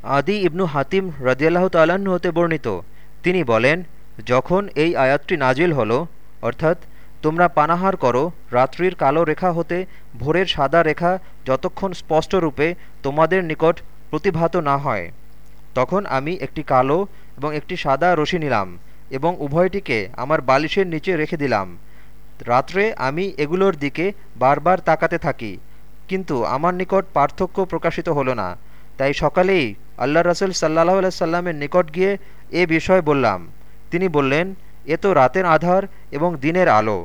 আদি ইবনু হাতিম রদিয়াল্লাহ তাল্লাহ্ন হতে বর্ণিত। তিনি বলেন, যখন এই আয়াতটি নাজিল হলো, অর্থাৎ তোমরা পানাহার করো, রাত্রির কালো রেখা হতে ভোরের সাদা রেখা যতক্ষণ স্পষ্টরূপে তোমাদের নিকট প্রতিভাত না হয়, তখন আমি একটি কালো এবং একটি সাদা রশি নিলাম এবং উভয়টিকে আমার বালিশের নিচে রেখে দিলাম। রাত্রে আমি এগুলোর দিকে বারবার তাকাতে থাকি, কিন্তু আমার নিকট পার্থক্য প্রকাশিত হলো না, তাই সকালেই আল্লাহ রসুল সাল্লাহ সাল্লামের নিকট গিয়ে এ বিষয় বললাম। তিনি বললেন, এ তো রাতের আধার এবং দিনের আলো।